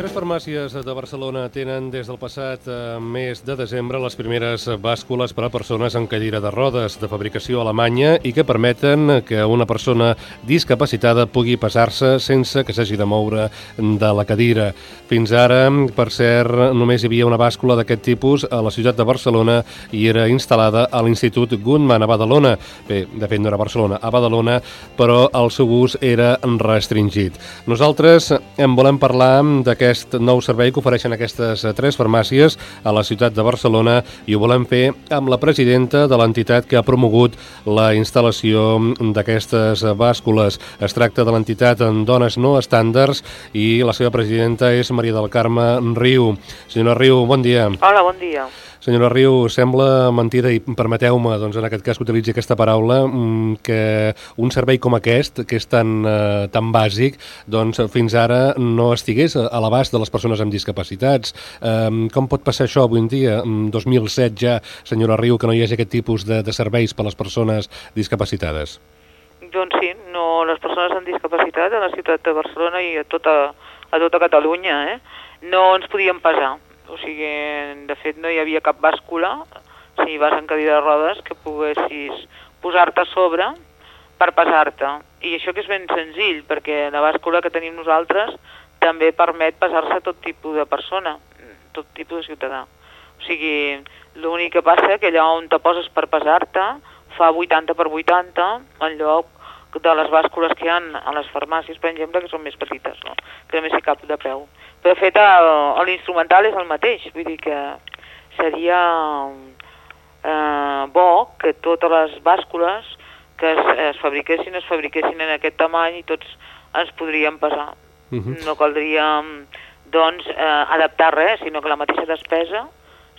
Tres farmàcies de Barcelona tenen des del passat eh, mes de desembre les primeres bàscules per a persones en cadira de rodes de fabricació alemanya i que permeten que una persona discapacitada pugui passar-se sense que s'hagi de moure de la cadira. Fins ara, per cert, només hi havia una bàscula d'aquest tipus a la ciutat de Barcelona i era instal·lada a l'Institut Gunman a Badalona. Bé, de fet no era Barcelona, a Badalona, però el seu ús era restringit. Nosaltres en volem parlar d'aquest aquest nou servei que ofereixen aquestes tres farmàcies a la ciutat de Barcelona i ho volem fer amb la presidenta de l'entitat que ha promogut la instal·lació d'aquestes bàscules. Es tracta de l'entitat en Dones No Estàndards i la seva presidenta és Maria del Carme Riu. Senyora Riu, bon dia. Hola, bon dia. Senyora Riu, sembla mentida, i permeteu-me, doncs, en aquest cas que utilitzi aquesta paraula, mm, que un servei com aquest, que és tan, eh, tan bàsic, doncs fins ara no estigués a l'abast de les persones amb discapacitats. Eh, com pot passar això avui en dia, en 2007 ja, senyora Riu, que no hi hagi aquest tipus de, de serveis per a les persones discapacitades? Doncs sí, no, les persones amb discapacitat a la ciutat de Barcelona i a tota, a tota Catalunya, eh? no ens podíem pesar o sigui, de fet no hi havia cap bàscula, si vas en cadira de rodes, que poguessis posar-te sobre per pesar-te. I això que és ben senzill, perquè la bàscula que tenim nosaltres també permet pesar-se tot tipus de persona, tot tipus de ciutadà. O sigui, l'únic que passa que allà on te poses per pesar-te fa 80 per 80 en lloc de les bàscules que hi ha a les farmàcies, per exemple, que són més petites, no? que només hi cap de peu. De fet l'instrumental és el mateix, vull dir que seria eh, bo que totes les bàscules que es, es fabriquessin, es fabriquessin en aquest tamany i tots ens podríem pesar. Uh mhm. -huh. No caldria doncs, eh, adaptar res, sinó que la mateixa despesa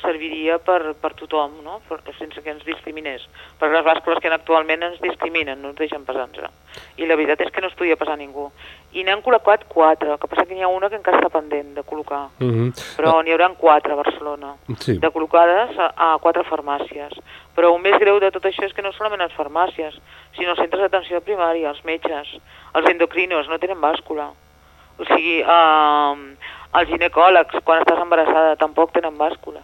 serviria per, per tothom, no? per, sense que ens discriminés. Perquè les bàscules que actualment ens discriminen, no ens deixen pesar-nos. I la veritat és que no es podia passar ningú. I n'han col·locat quatre, que passa que n'hi ha una que encara està pendent de col·locar. Uh mhm. -huh. Però n'hi haurà quatre a Barcelona, sí. de col·locades a, a quatre farmàcies. Però el més greu de tot això és que no solament les farmàcies, sinó els centres d'atenció primària, els metges, els endocrinos, no tenen bàscula. O sigui, eh, els ginecòlegs, quan estàs embarassada, tampoc tenen bàscula.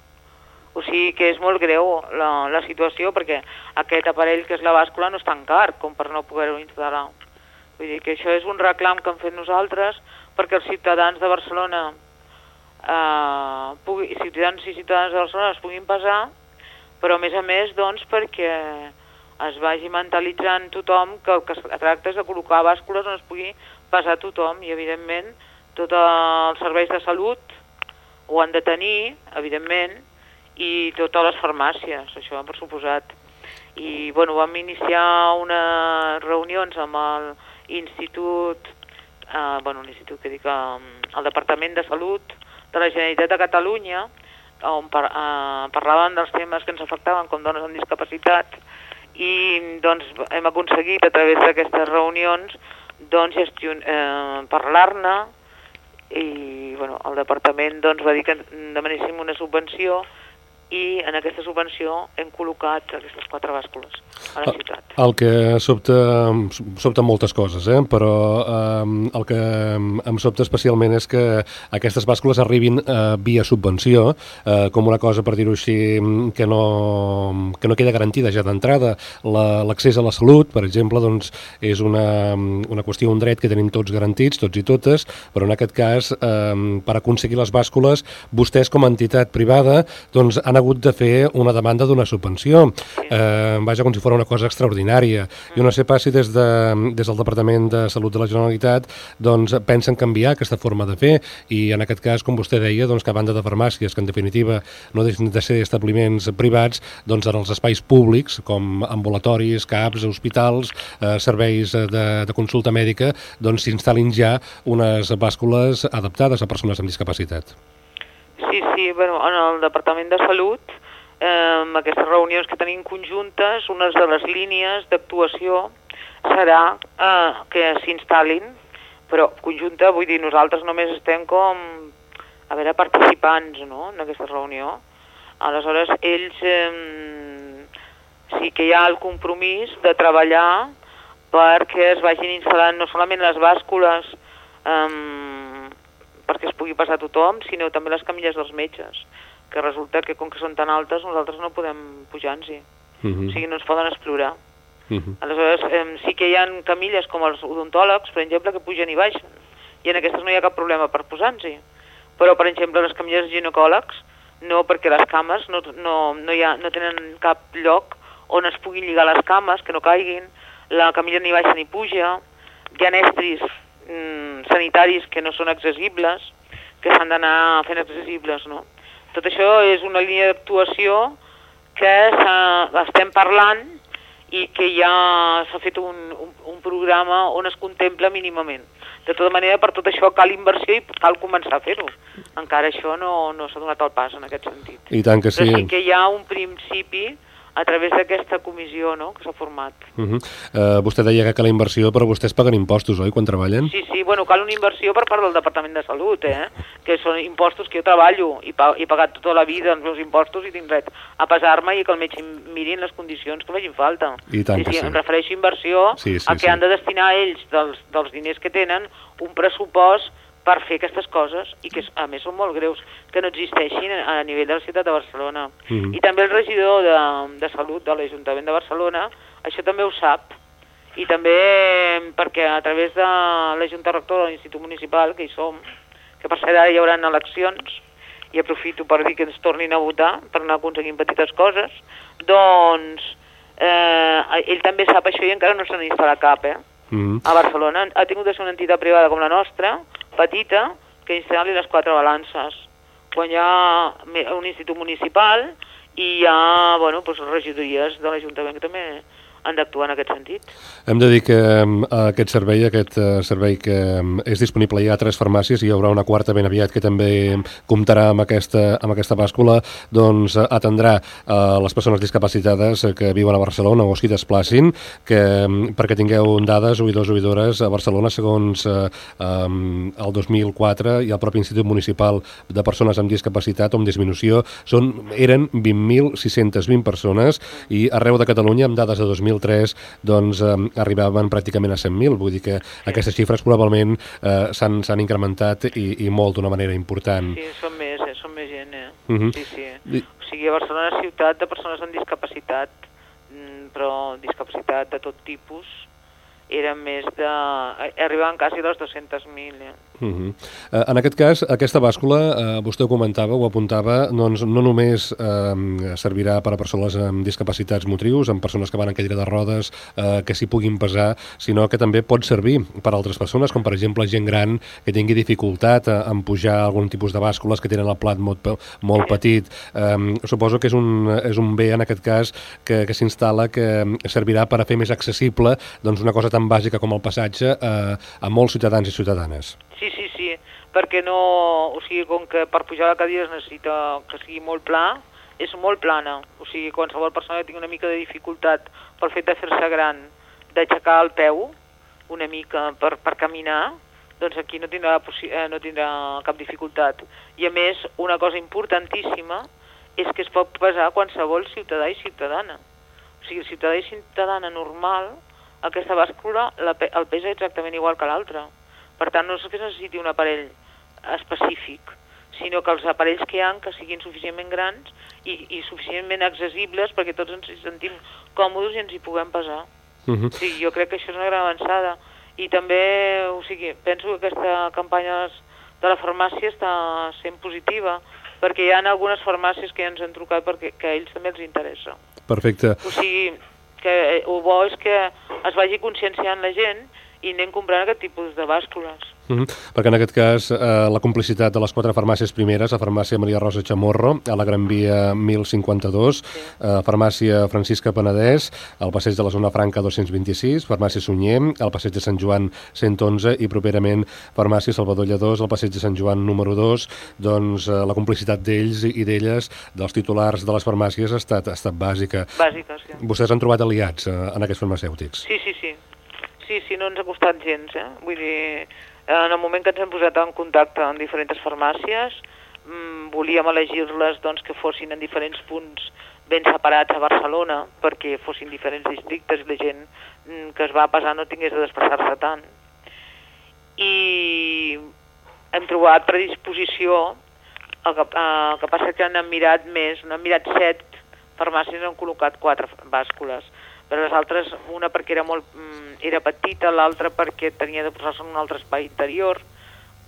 O sigui que és molt greu la, la situació perquè aquest aparell que és la bàscula no és tan car com per no poder-ho instal·lar. Vull dir que això és un reclam que hem fet nosaltres perquè els ciutadans de Barcelona eh, pugui, ciutadans i ciutadanes de Barcelona es puguin pesar, però a més a més doncs perquè es vagi mentalitzant tothom que el que es tracta és de col·locar bàscules on es pugui pesar tothom i evidentment tots els serveis de salut ho han de tenir, evidentment, i totes les farmàcies, això per suposat. I bueno, vam iniciar unes reunions amb l'Institut, eh, bueno, l'institut que dic, el Departament de Salut de la Generalitat de Catalunya, on par, eh, parlaven dels temes que ens afectaven com dones amb discapacitat i doncs hem aconseguit a través d'aquestes reunions doncs eh, parlar-ne i bueno, el departament doncs, va dir que demanéssim una subvenció i en aquesta subvenció hem col·locat aquestes quatre bàscules a la ciutat. El que sobta, sobta moltes coses, eh? però eh, el que em sobta especialment és que aquestes bàscules arribin eh, via subvenció, eh, com una cosa, per dir-ho així, que no, que no queda garantida ja d'entrada. L'accés la, a la salut, per exemple, doncs, és una, una qüestió, un dret que tenim tots garantits, tots i totes, però en aquest cas, eh, per aconseguir les bàscules, vostès com a entitat privada doncs, han hagut de fer una demanda d'una subvenció. Eh, vaja, com si fos una cosa extraordinària. Jo no sé pas si des, de, des del Departament de Salut de la Generalitat doncs, pensen canviar aquesta forma de fer i en aquest cas, com vostè deia, doncs, que a banda de farmàcies, que en definitiva no deixen de ser establiments privats, doncs en els espais públics, com ambulatoris, CAPs, hospitals, eh, serveis de, de consulta mèdica, doncs s'instal·lin ja unes bàscules adaptades a persones amb discapacitat. Sí, sí, bueno, en el Departament de Salut, eh, aquestes reunions que tenim conjuntes, una de les línies d'actuació serà eh, que s'instal·lin, però conjunta, vull dir, nosaltres només estem com, a veure, participants, no?, en aquesta reunió. Aleshores, ells eh, sí que hi ha el compromís de treballar perquè es vagin instal·lant no solament les bàscules eh, perquè es pugui passar tothom, sinó també les camilles dels metges, que resulta que com que són tan altes nosaltres no podem pujar-nos-hi. Uh -huh. O sigui, no ens poden explorar. Uh -huh. Aleshores, eh, sí que hi ha camilles com els odontòlegs, per exemple, que pugen i baixen, i en aquestes no hi ha cap problema per posar-nos-hi. Però, per exemple, les camilles ginecòlegs, no, perquè les cames no, no, no, hi ha, no tenen cap lloc on es puguin lligar les cames, que no caiguin, la camilla ni baixa ni puja, hi ha estris mm, sanitaris que no són accessibles, que s'han d'anar fent accessibles, no? Tot això és una línia d'actuació que estem parlant i que ja s'ha fet un, un, un programa on es contempla mínimament. De tota manera, per tot això cal inversió i cal començar a fer-ho. Encara això no, no s'ha donat el pas en aquest sentit. I tant que sí. Però sí que hi ha un principi a través d'aquesta comissió no?, que s'ha format. Uh -huh. uh, vostè deia que cal inversió, però vostès paguen impostos, oi, quan treballen? Sí, sí, bueno, cal una inversió per part del Departament de Salut, eh? que són impostos que jo treballo i pa he pagat tota la vida els meus impostos i tinc dret a pesar-me i que el metge mirin les condicions que facin falta. I tant sí, que sí. sí. Em refereixo a inversió sí, sí, a que sí. han de destinar ells dels, dels diners que tenen un pressupost per fer aquestes coses i que a més són molt greus, que no existeixin a nivell de la ciutat de Barcelona. Mm -hmm. I també el regidor de, de Salut de l'Ajuntament de Barcelona això també ho sap i també perquè a través de la Junta Rectora de l'Institut Municipal, que hi som, que per cert ara hi haurà eleccions i aprofito per dir que ens tornin a votar per anar aconseguint petites coses, doncs eh, ell també sap això i encara no se n'ha instal·lat cap, eh? Mm -hmm. A Barcelona ha tingut de ser una entitat privada com la nostra, petita, que instal·li les quatre balances. Quan hi ha un institut municipal i hi ha bueno, doncs, regidories de l'Ajuntament que també han d'actuar en aquest sentit. Hem de dir que aquest servei, aquest uh, servei que és disponible ja a tres farmàcies, i hi haurà una quarta ben aviat que també comptarà amb aquesta, amb aquesta bàscula, doncs atendrà uh, les persones discapacitades que viuen a Barcelona o que desplacin, que, perquè tingueu dades, oïdors, oïdores, a Barcelona, segons um, el 2004 i el propi Institut Municipal de Persones amb Discapacitat o amb Disminució, són, eren 20.620 persones i arreu de Catalunya, amb dades de 2000 2003 doncs, eh, arribaven pràcticament a 100.000, vull dir que aquestes xifres probablement eh, s'han incrementat i, i molt d'una manera important. Sí, són més, eh, són més gent, eh? Uh -huh. Sí, sí. I... O sigui, a Barcelona és ciutat de persones amb discapacitat, mm, però discapacitat de tot tipus, eren més de... arribaven quasi a les 200.000, eh? Uh -huh. uh, en aquest cas, aquesta bàscula, uh, vostè ho comentava, ho apuntava, doncs no només uh, servirà per a persones amb discapacitats motrius, amb persones que van en cadira de rodes, uh, que s'hi puguin pesar, sinó que també pot servir per a altres persones, com per exemple gent gran que tingui dificultat uh, en pujar algun tipus de bàscules que tenen el plat molt, molt petit. Um, suposo que és un, és un bé, en aquest cas, que, que s'instal·la que servirà per a fer més accessible doncs, una cosa tan bàsica com el passatge uh, a molts ciutadans i ciutadanes. Sí, sí, sí, perquè no... O sigui, com que per pujar la cadira es necessita que sigui molt pla, és molt plana. O sigui, qualsevol persona que tingui una mica de dificultat pel fet de fer-se gran, d'aixecar el peu una mica per, per caminar, doncs aquí no tindrà, eh, no tindrà cap dificultat. I a més, una cosa importantíssima és que es pot pesar qualsevol ciutadà i ciutadana. O sigui, el ciutadà i ciutadana normal, aquesta bàscula, la, el pesa exactament igual que l'altre. Per tant, no és que necessiti un aparell específic, sinó que els aparells que hi ha que siguin suficientment grans i, i suficientment accessibles perquè tots ens hi sentim còmodes i ens hi puguem pesar. Uh -huh. sí, jo crec que això és una gran avançada. I també, o sigui, penso que aquesta campanya de la farmàcia està sent positiva, perquè hi ha algunes farmàcies que ja ens han trucat perquè que a ells també els interessa. Perfecte. O sigui, que el bo és que es vagi conscienciant la gent i anem comprant aquest tipus de bàscules. Uh -huh. Perquè en aquest cas eh, la complicitat de les quatre farmàcies primeres, la farmàcia Maria Rosa Chamorro, a la Gran Via 1052, sí. eh, farmàcia Francisca Penedès, al passeig de la Zona Franca 226, farmàcia Sunyer, al passeig de Sant Joan 111 i properament farmàcia Salvador Lledós, al passeig de Sant Joan número 2, doncs eh, la complicitat d'ells i d'elles, dels titulars de les farmàcies, ha estat, ha estat bàsica. Bàsica, sí. Vostès han trobat aliats eh, en aquests farmacèutics? Sí, sí, sí. Sí, sí, no ens ha costat gens, eh? Vull dir, en el moment que ens hem posat en contacte amb diferents farmàcies, mmm, volíem elegir-les doncs, que fossin en diferents punts ben separats a Barcelona, perquè fossin diferents districtes i la gent mmm, que es va passar no tingués de desplaçar-se tant. I hem trobat predisposició, el que, eh, el que passa que n'han mirat més, n'han mirat set farmàcies, han col·locat quatre bàscules, però les altres, una perquè era molt mm, era petita, l'altra perquè tenia de posar-se en un altre espai interior,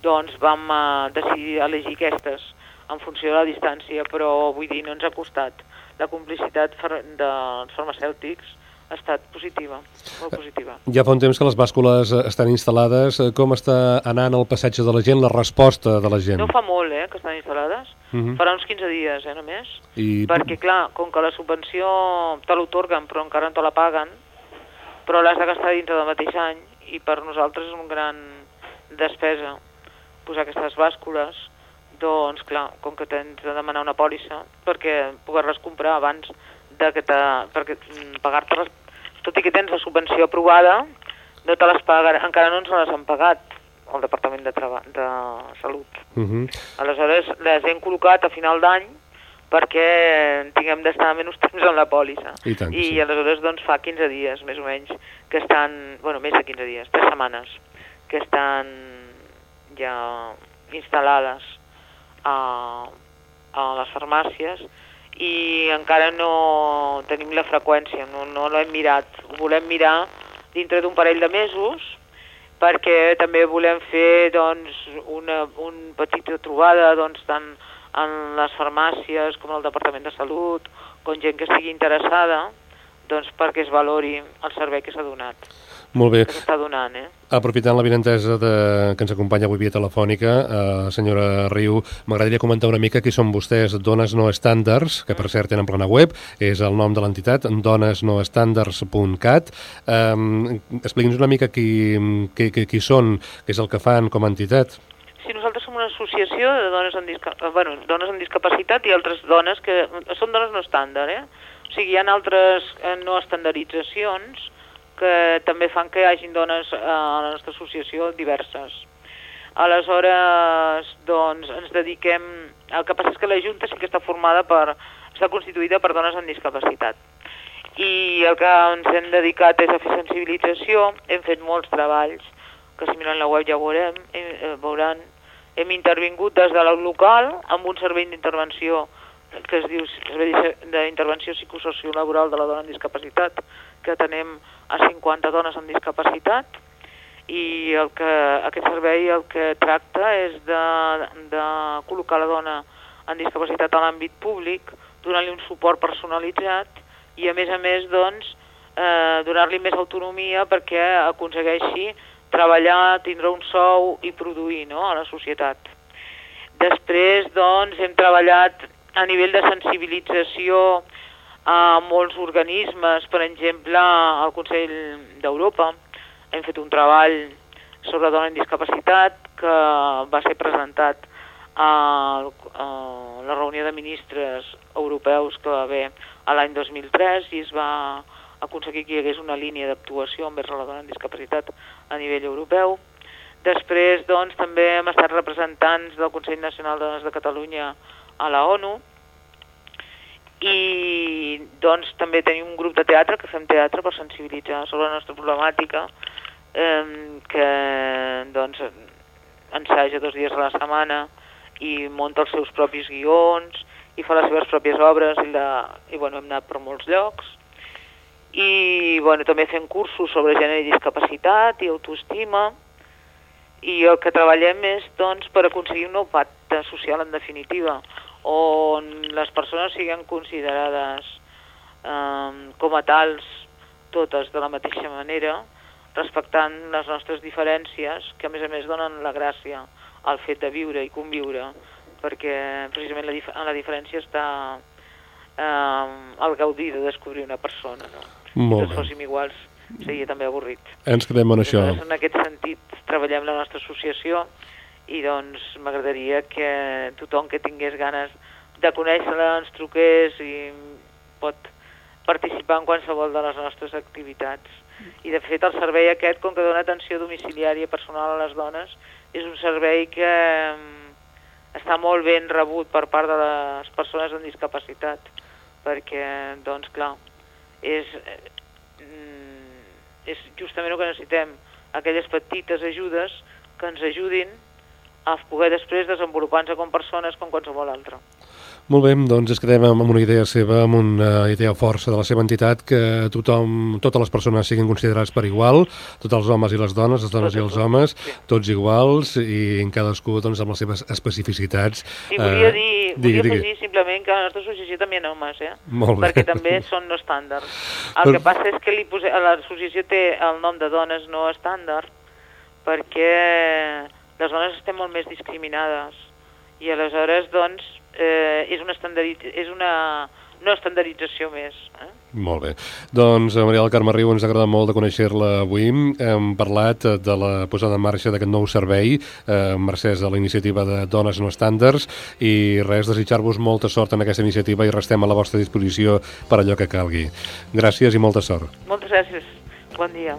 doncs vam uh, decidir elegir aquestes en funció de la distància, però vull dir, no ens ha costat. La complicitat dels farmacèutics ha estat positiva, molt positiva. Ja fa un temps que les bàscules eh, estan instal·lades. Eh, com està anant el passatge de la gent, la resposta de la gent? No fa molt, eh, que estan instal·lades. Uh mhm. -huh. Farà uns 15 dies, eh, només. I... Perquè, clar, com que la subvenció te l'otorguen però encara no te la paguen, però l'has de gastar dintre del mateix any i per nosaltres és un gran despesa posar aquestes bàscules, doncs clar, com que tens de demanar una pòlissa perquè poder-les comprar abans de que perquè mm, pagar-te-les, tot i que tens la subvenció aprovada, no te les paguen, encara no ens les han pagat el Departament de, Traba, de Salut. Uh -huh. Aleshores, les hem col·locat a final d'any perquè tinguem d'estar menys temps en la pòlissa. I, tant, I sí. aleshores doncs, fa 15 dies, més o menys, que estan, bueno, més de 15 dies, 3 setmanes, que estan ja instal·lades a, a les farmàcies i encara no tenim la freqüència, no, no l'hem mirat. Ho volem mirar dintre d'un parell de mesos perquè també volem fer doncs, una un petita trobada doncs, tant en les farmàcies com el Departament de Salut, com gent que estigui interessada, doncs perquè es valori el servei que s'ha donat. Molt bé. S'està donant, eh? Aprofitant la vinentesa de... que ens acompanya avui via telefònica, eh, senyora Riu, m'agradaria comentar una mica qui són vostès, Dones No Estàndards, que per mm. cert tenen plana web, és el nom de l'entitat, donesnoestandards.cat. Eh, Expliqui'ns una mica qui, qui, qui, qui són, què és el que fan com a entitat. Sí, nosaltres som una associació de dones amb, disca... bueno, dones amb discapacitat i altres dones que són dones no estàndard, eh? O sigui, hi ha altres eh, no estandarditzacions, que també fan que hi hagin dones a la nostra associació diverses. Aleshores, doncs, ens dediquem... El que passa és que la Junta sí que està formada per... està constituïda per dones amb discapacitat. I el que ens hem dedicat és a fer sensibilització, hem fet molts treballs, que si miren la web ja veurem, eh, veuran, hem intervingut des de l'au local amb un servei d'intervenció que es diu Servei d'Intervenció Psicosociolaboral de la Dona amb Discapacitat, que tenem a 50 dones amb discapacitat i el que, aquest servei el que tracta és de, de col·locar la dona amb discapacitat a l'àmbit públic, donar-li un suport personalitzat i a més a més doncs, eh, donar-li més autonomia perquè aconsegueixi treballar, tindre un sou i produir no, a la societat. Després doncs, hem treballat a nivell de sensibilització a molts organismes, per exemple, al Consell d'Europa. Hem fet un treball sobre dona amb discapacitat que va ser presentat a, a la reunió de ministres europeus que va haver l'any 2003 i es va aconseguir que hi hagués una línia d'actuació envers la dona amb discapacitat a nivell europeu. Després, doncs, també hem estat representants del Consell Nacional de Dones de Catalunya a la ONU i doncs també tenim un grup de teatre que fem teatre per sensibilitzar sobre la nostra problemàtica eh, que doncs ensaja dos dies a la setmana i munta els seus propis guions i fa les seves pròpies obres i, la, i bueno, hem anat per molts llocs. I bueno, també fem cursos sobre gènere i discapacitat i autoestima. I el que treballem és doncs, per aconseguir un nou pacte social en definitiva on les persones siguin considerades eh, com a tals totes de la mateixa manera, respectant les nostres diferències, que a més a més donen la gràcia al fet de viure i conviure, perquè precisament la, dif la diferència està eh, al gaudir de descobrir una persona. No? Molt si tots fóssim iguals seria també avorrit. Ens quedem en això. en aquest sentit treballem la nostra associació i doncs m'agradaria que tothom que tingués ganes de conèixer-la ens truqués i pot participar en qualsevol de les nostres activitats. I de fet el servei aquest, com que dona atenció domiciliària personal a les dones, és un servei que mm, està molt ben rebut per part de les persones amb discapacitat, perquè, doncs clar, és, mm, és justament el que necessitem, aquelles petites ajudes que ens ajudin a poder després desenvolupar-nos com persones com qualsevol altre. Molt bé, doncs es quedem amb una idea seva, amb una idea força de la seva entitat, que tothom, totes les persones siguin considerats per igual, tots els homes i les dones, les dones i els homes, sí. tots iguals, i en cadascú doncs, amb les seves especificitats. I volia, dir, eh, volia digui, afegir simplement que a la nostra associació també hi ha homes, eh? Molt bé. perquè també són no estàndards. El que passa és que l'associació té el nom de dones no estàndard, perquè les dones estem molt més discriminades, i aleshores, doncs, eh, és, una és una no estandardització més. Eh? Molt bé. Doncs, eh, Maria del Carme Riu, ens ha agradat molt de conèixer-la avui. Hem parlat eh, de la posada en marxa d'aquest nou servei, eh, mercès a la iniciativa de Dones No Estàndards, i res, desitjar-vos molta sort en aquesta iniciativa i restem a la vostra disposició per allò que calgui. Gràcies i molta sort. Moltes gràcies. Bon dia.